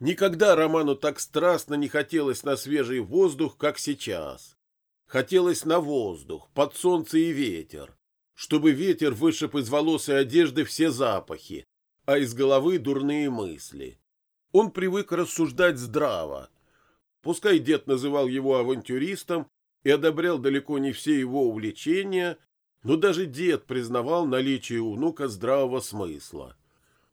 Никогда Роману так страстно не хотелось на свежий воздух, как сейчас. Хотелось на воздух, под солнце и ветер, чтобы ветер вышиб из волос и одежды все запахи, а из головы дурные мысли. Он привык рассуждать здраво. Пускай дед называл его авантюристом и одобрял далеко не все его увлечения, но даже дед признавал наличие у внука здравого смысла.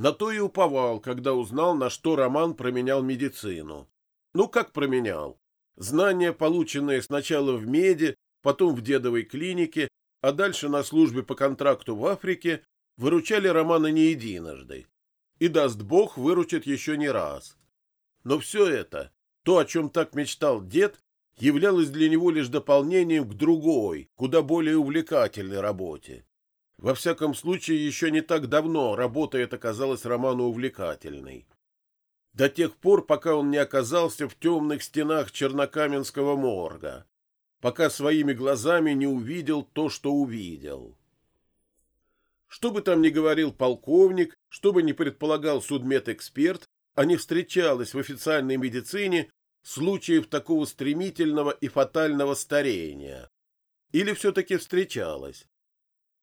На то и уповал, когда узнал, на что Роман променял медицину. Ну, как променял? Знания, полученные сначала в меди, потом в дедовой клинике, а дальше на службе по контракту в Африке, выручали Романа не единожды. И, даст Бог, выручит еще не раз. Но все это, то, о чем так мечтал дед, являлось для него лишь дополнением к другой, куда более увлекательной работе. Во всяком случае, еще не так давно работа эта казалась Роману увлекательной. До тех пор, пока он не оказался в темных стенах Чернокаменского морга, пока своими глазами не увидел то, что увидел. Что бы там ни говорил полковник, что бы ни предполагал судмедэксперт, а не встречалось в официальной медицине случаев такого стремительного и фатального старения. Или все-таки встречалось?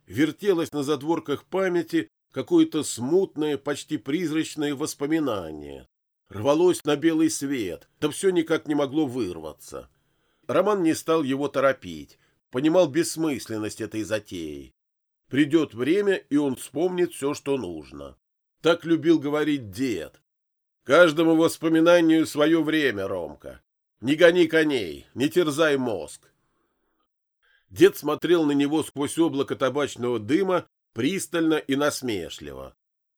Вертелось на задворках памяти какое-то смутное, почти призрачное воспоминание. Рвалось на белый свет, да все никак не могло вырваться. Роман не стал его торопить, понимал бессмысленность этой затеи. Придет время, и он вспомнит все, что нужно. Так любил говорить дед. Каждому воспоминанию свое время, Ромка. Не гони коней, не терзай мозг. Дед смотрел на него сквозь облако табачного дыма пристально и насмешливо.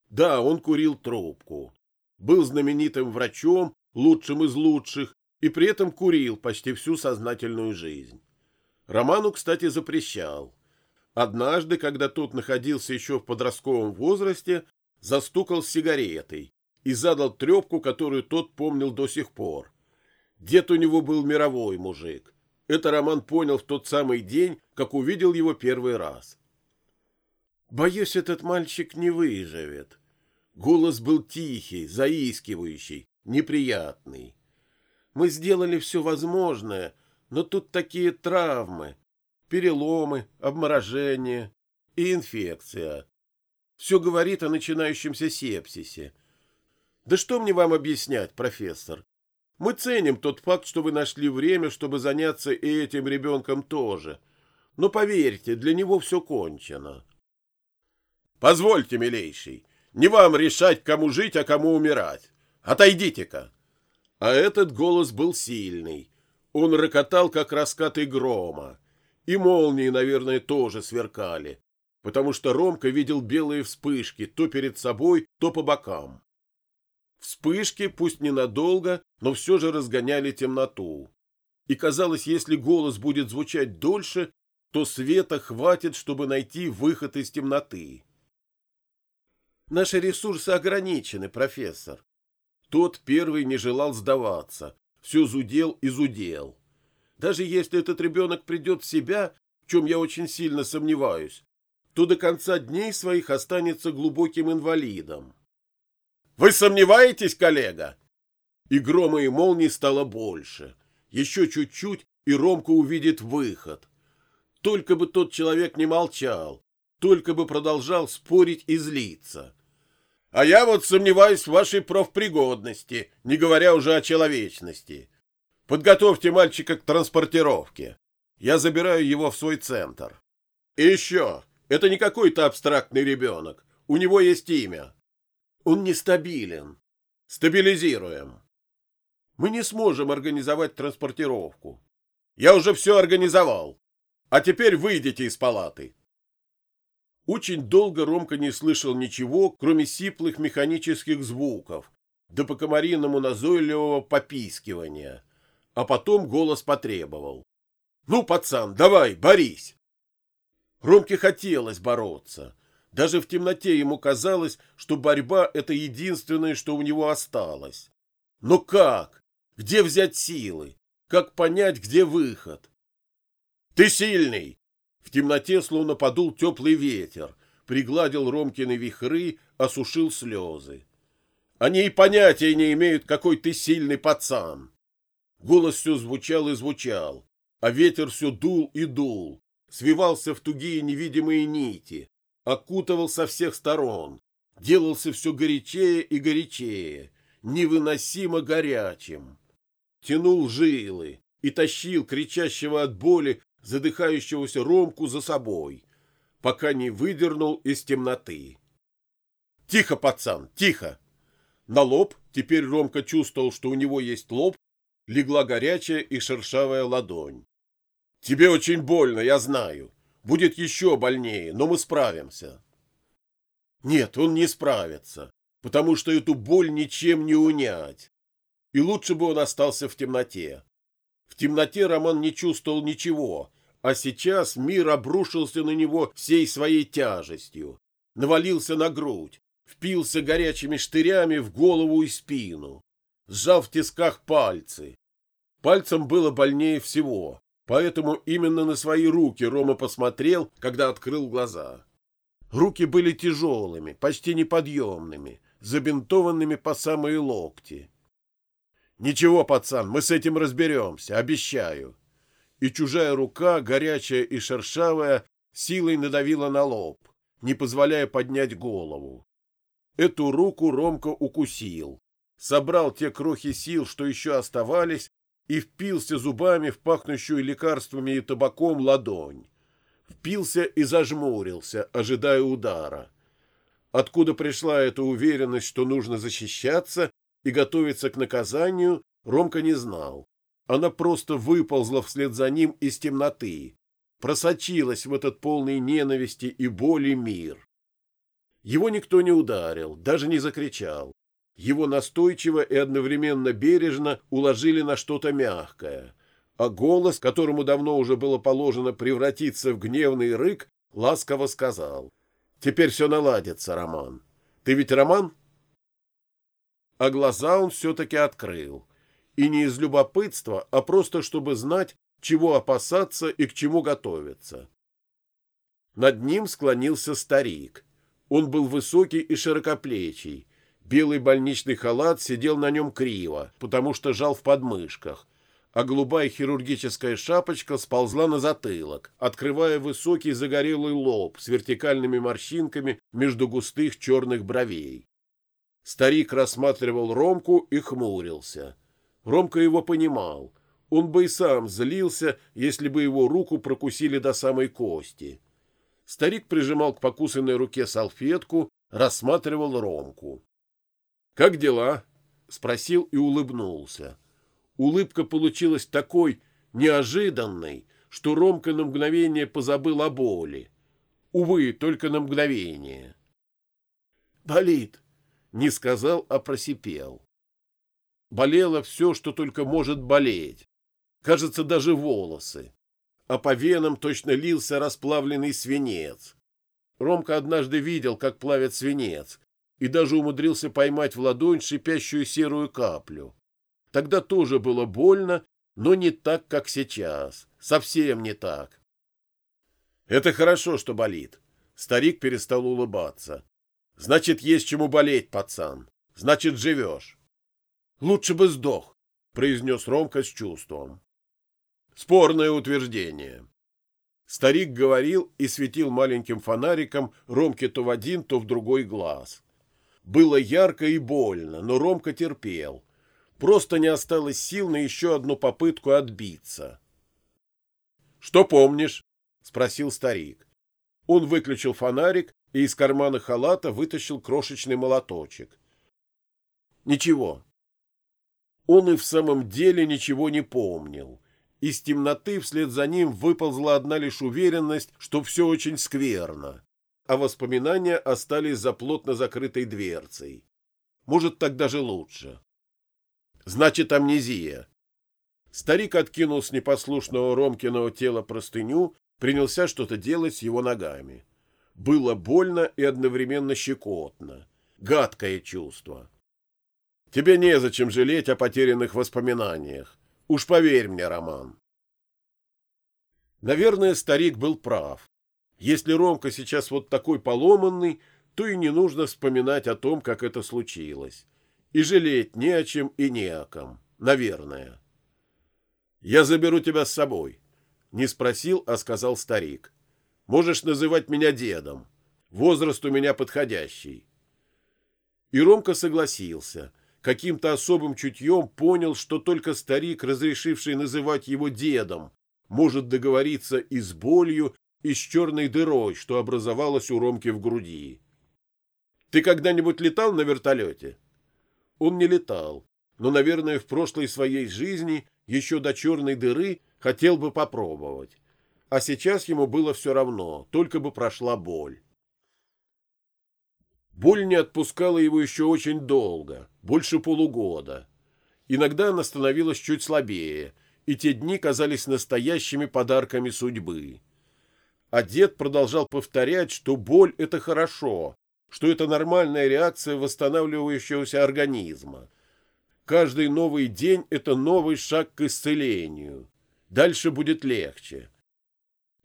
Да, он курил трубку. Был знаменитым врачом, лучшим из лучших, и при этом курил почти всю сознательную жизнь. Роману, кстати, запрещал. Однажды, когда тот находился еще в подростковом возрасте, застукал с сигаретой и задал трепку, которую тот помнил до сих пор. Дед у него был мировой мужик. Это Роман понял в тот самый день, как увидел его первый раз. «Боюсь, этот мальчик не выживет». Голос был тихий, заискивающий, неприятный. «Мы сделали все возможное, но тут такие травмы, переломы, обморожение и инфекция. Все говорит о начинающемся сепсисе. Да что мне вам объяснять, профессор? Мы ценим тот факт, что вы нашли время, чтобы заняться и этим ребенком тоже. Но поверьте, для него все кончено. Позвольте, милейший, не вам решать, кому жить, а кому умирать. Отойдите-ка. А этот голос был сильный. Он рокотал, как раскаты грома. И молнии, наверное, тоже сверкали, потому что Ромка видел белые вспышки то перед собой, то по бокам. Вспышки, пусть ненадолго, но все же разгоняли темноту. И казалось, если голос будет звучать дольше, то света хватит, чтобы найти выход из темноты. Наши ресурсы ограничены, профессор. Тот первый не желал сдаваться, все зудел и зудел. Даже если этот ребенок придет в себя, в чем я очень сильно сомневаюсь, то до конца дней своих останется глубоким инвалидом. Вы сомневаетесь, коллега? И грома и молнии стало больше. Еще чуть-чуть, и Ромка увидит выход. Только бы тот человек не молчал, только бы продолжал спорить и злиться. А я вот сомневаюсь в вашей профпригодности, не говоря уже о человечности. Подготовьте мальчика к транспортировке. Я забираю его в свой центр. И еще, это не какой-то абстрактный ребенок. У него есть имя. Он нестабилен. Стабилизируем. Мы не сможем организовать транспортировку. Я уже все организовал. А теперь выйдите из палаты. Очень долго Ромка не слышал ничего, кроме сиплых механических звуков, да по комариному назойливого попискивания. А потом голос потребовал. «Ну, пацан, давай, борись!» Ромке хотелось бороться. Даже в темноте ему казалось, что борьба — это единственное, что у него осталось. Но как? Где взять силы? Как понять, где выход? «Ты сильный!» В темноте словно подул теплый ветер, пригладил Ромкины вихры, осушил слезы. Они и понятия не имеют, какой ты сильный пацан. Голос все звучал и звучал, а ветер все дул и дул, свивался в тугие невидимые нити, окутывал со всех сторон, делался все горячее и горячее, невыносимо горячим. Тянул жилы и тащил кричащего от боли задыхающегося Ромку за собой, пока не выдернул из темноты. «Тихо, пацан, тихо!» На лоб, теперь Ромка чувствовал, что у него есть лоб, легла горячая и шершавая ладонь. «Тебе очень больно, я знаю. Будет еще больнее, но мы справимся». Нет, он не справится, потому что эту боль ничем не унять. И лучше бы он остался в темноте. В темноте Роман не чувствовал ничего, а сейчас мир обрушился на него всей своей тяжестью, навалился на грудь, впился горячими штырями в голову и спину, сжав в тисках пальцы. Пальцем было больнее всего, поэтому именно на свои руки Рома посмотрел, когда открыл глаза. Руки были тяжелыми, почти неподъемными, забинтованными по самые локти. «Ничего, пацан, мы с этим разберемся, обещаю». И чужая рука, горячая и шершавая, силой надавила на лоб, не позволяя поднять голову. Эту руку Ромка укусил, собрал те крохи сил, что еще оставались, и впился зубами в пахнущую лекарствами и табаком ладонь. Впился и зажмурился, ожидая удара. Откуда пришла эта уверенность, что нужно защищаться и готовиться к наказанию, Ромка не знал. Она просто выползла вслед за ним из темноты, просочилась в этот полный ненависти и боли мир. Его никто не ударил, даже не закричал. Его настойчиво и одновременно бережно уложили на что-то мягкое, а голос, которому давно уже было положено превратиться в гневный рык, ласково сказал. «Теперь все наладится, Роман. Ты ведь Роман?» А глаза он все-таки открыл. И не из любопытства, а просто чтобы знать, чего опасаться и к чему готовиться. Над ним склонился старик. Он был высокий и широкоплечий. Белый больничный халат сидел на нем криво, потому что жал в подмышках, а голубая хирургическая шапочка сползла на затылок, открывая высокий загорелый лоб с вертикальными морщинками между густых черных бровей. Старик рассматривал Ромку и хмурился. Ромка его понимал. Он бы и сам злился, если бы его руку прокусили до самой кости. Старик прижимал к покусанной руке салфетку, рассматривал Ромку. «Как дела?» — спросил и улыбнулся. Улыбка получилась такой неожиданной, что Ромка на мгновение позабыл о боли. Увы, только на мгновение. «Болит!» — не сказал, а просипел. Болело все, что только может болеть. Кажется, даже волосы. А по венам точно лился расплавленный свинец. Ромка однажды видел, как плавят свинец, и даже умудрился поймать в ладонь шипящую серую каплю. Тогда тоже было больно, но не так, как сейчас. Совсем не так. Это хорошо, что болит. Старик перестал улыбаться. Значит, есть чему болеть, пацан. Значит, живешь. Лучше бы сдох, произнес Ромка с чувством. Спорное утверждение. Старик говорил и светил маленьким фонариком Ромке то в один, то в другой глаз. Было ярко и больно, но Ромка терпел. Просто не осталось сил на еще одну попытку отбиться. «Что помнишь?» — спросил старик. Он выключил фонарик и из кармана халата вытащил крошечный молоточек. «Ничего». Он и в самом деле ничего не помнил. Из темноты вслед за ним выползла одна лишь уверенность, что все очень скверно а воспоминания остались за плотно закрытой дверцей. Может, так даже лучше. Значит, амнезия. Старик откинул с непослушного Ромкиного тела простыню, принялся что-то делать с его ногами. Было больно и одновременно щекотно. Гадкое чувство. Тебе незачем жалеть о потерянных воспоминаниях. Уж поверь мне, Роман. Наверное, старик был прав. Если Ромка сейчас вот такой поломанный, то и не нужно вспоминать о том, как это случилось. И жалеть не о чем и не о ком, наверное. «Я заберу тебя с собой», — не спросил, а сказал старик. «Можешь называть меня дедом. Возраст у меня подходящий». И Ромка согласился. Каким-то особым чутьем понял, что только старик, разрешивший называть его дедом, может договориться и с болью, и с черной дырой, что образовалась у Ромки в груди. «Ты когда-нибудь летал на вертолете?» Он не летал, но, наверное, в прошлой своей жизни, еще до черной дыры, хотел бы попробовать. А сейчас ему было все равно, только бы прошла боль. Боль не отпускала его еще очень долго, больше полугода. Иногда она становилась чуть слабее, и те дни казались настоящими подарками судьбы. А дед продолжал повторять, что боль — это хорошо, что это нормальная реакция восстанавливающегося организма. Каждый новый день — это новый шаг к исцелению. Дальше будет легче.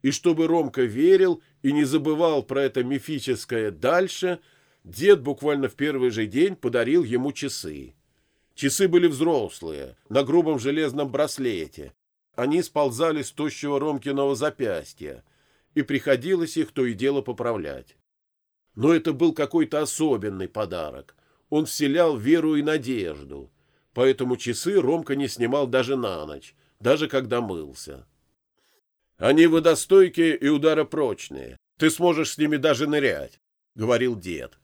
И чтобы Ромка верил и не забывал про это мифическое «дальше», дед буквально в первый же день подарил ему часы. Часы были взрослые, на грубом железном браслете. Они сползали с тощего Ромкиного запястья, и приходилось их то и дело поправлять. Но это был какой-то особенный подарок. Он вселял веру и надежду. Поэтому часы Ромка не снимал даже на ночь, даже когда мылся. «Они водостойкие и ударопрочные. Ты сможешь с ними даже нырять», — говорил дед.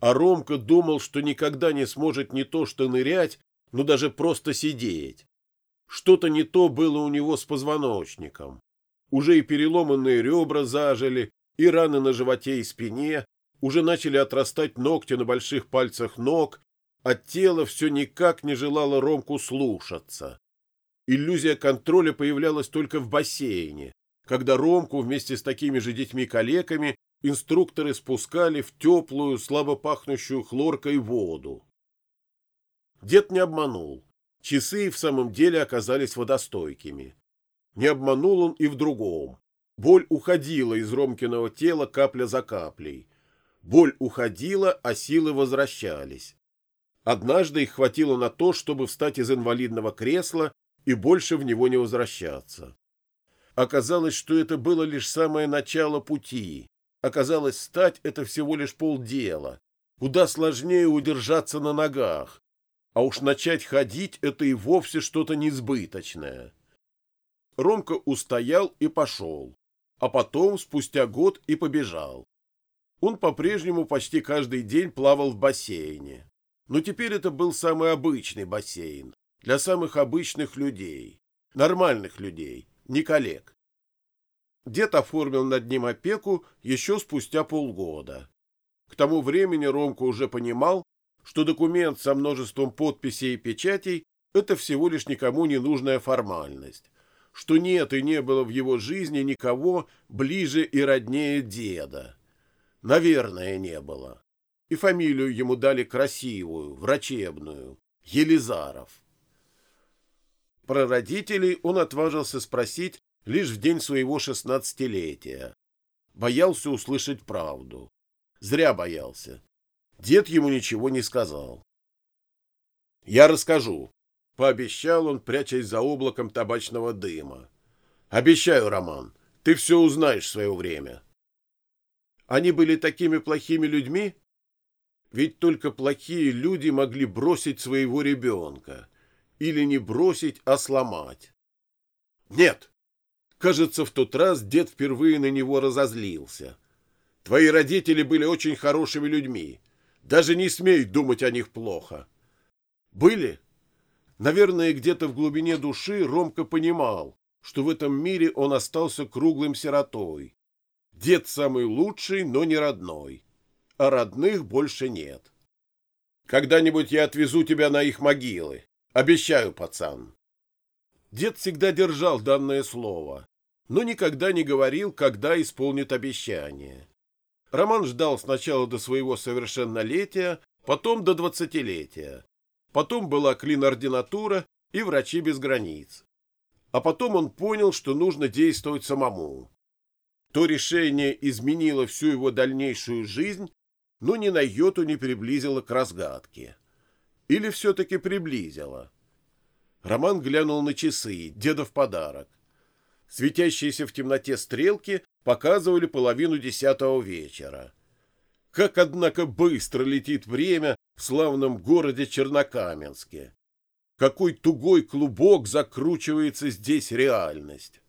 А Ромка думал, что никогда не сможет не то что нырять, но даже просто сидеть. Что-то не то было у него с позвоночником. Уже и переломанные ребра зажили, и раны на животе и спине, уже начали отрастать ногти на больших пальцах ног, а тело все никак не желало Ромку слушаться. Иллюзия контроля появлялась только в бассейне, когда Ромку вместе с такими же детьми-калеками инструкторы спускали в теплую, слабо пахнущую хлоркой воду. Дед не обманул. Часы в самом деле оказались водостойкими. Не обманул он и в другом. Боль уходила из Ромкиного тела капля за каплей. Боль уходила, а силы возвращались. Однажды их хватило на то, чтобы встать из инвалидного кресла и больше в него не возвращаться. Оказалось, что это было лишь самое начало пути. Оказалось, стать — это всего лишь полдела. Куда сложнее удержаться на ногах. А уж начать ходить — это и вовсе что-то несбыточное. Ромка устоял и пошел, а потом, спустя год, и побежал. Он по-прежнему почти каждый день плавал в бассейне. Но теперь это был самый обычный бассейн, для самых обычных людей, нормальных людей, не коллег. Дед оформил над ним опеку еще спустя полгода. К тому времени Ромка уже понимал, что документ со множеством подписей и печатей – это всего лишь никому не нужная формальность, что нет и не было в его жизни никого ближе и роднее деда. Наверное, не было. И фамилию ему дали красивую, врачебную — Елизаров. Про родителей он отважился спросить лишь в день своего шестнадцатилетия. Боялся услышать правду. Зря боялся. Дед ему ничего не сказал. «Я расскажу», — пообещал он, прячась за облаком табачного дыма. «Обещаю, Роман, ты все узнаешь в свое время». Они были такими плохими людьми? Ведь только плохие люди могли бросить своего ребенка. Или не бросить, а сломать. Нет. Кажется, в тот раз дед впервые на него разозлился. Твои родители были очень хорошими людьми. Даже не смей думать о них плохо. Были? Наверное, где-то в глубине души Ромка понимал, что в этом мире он остался круглым сиротой, Дед самый лучший, но не родной. А родных больше нет. Когда-нибудь я отвезу тебя на их могилы. Обещаю, пацан. Дед всегда держал данное слово, но никогда не говорил, когда исполнит обещание. Роман ждал сначала до своего совершеннолетия, потом до двадцатилетия. Потом была клин-ординатура и врачи без границ. А потом он понял, что нужно действовать самому. То решение изменило всю его дальнейшую жизнь, но ни на йоту не приблизило к разгадке. или все-таки приблизила? Роман глянул на часы, дедов подарок. Светящиеся в темноте стрелки показывали половину десятого вечера. Как, однако, быстро летит время в славном городе Чернокаменске. Какой тугой клубок закручивается здесь реальность.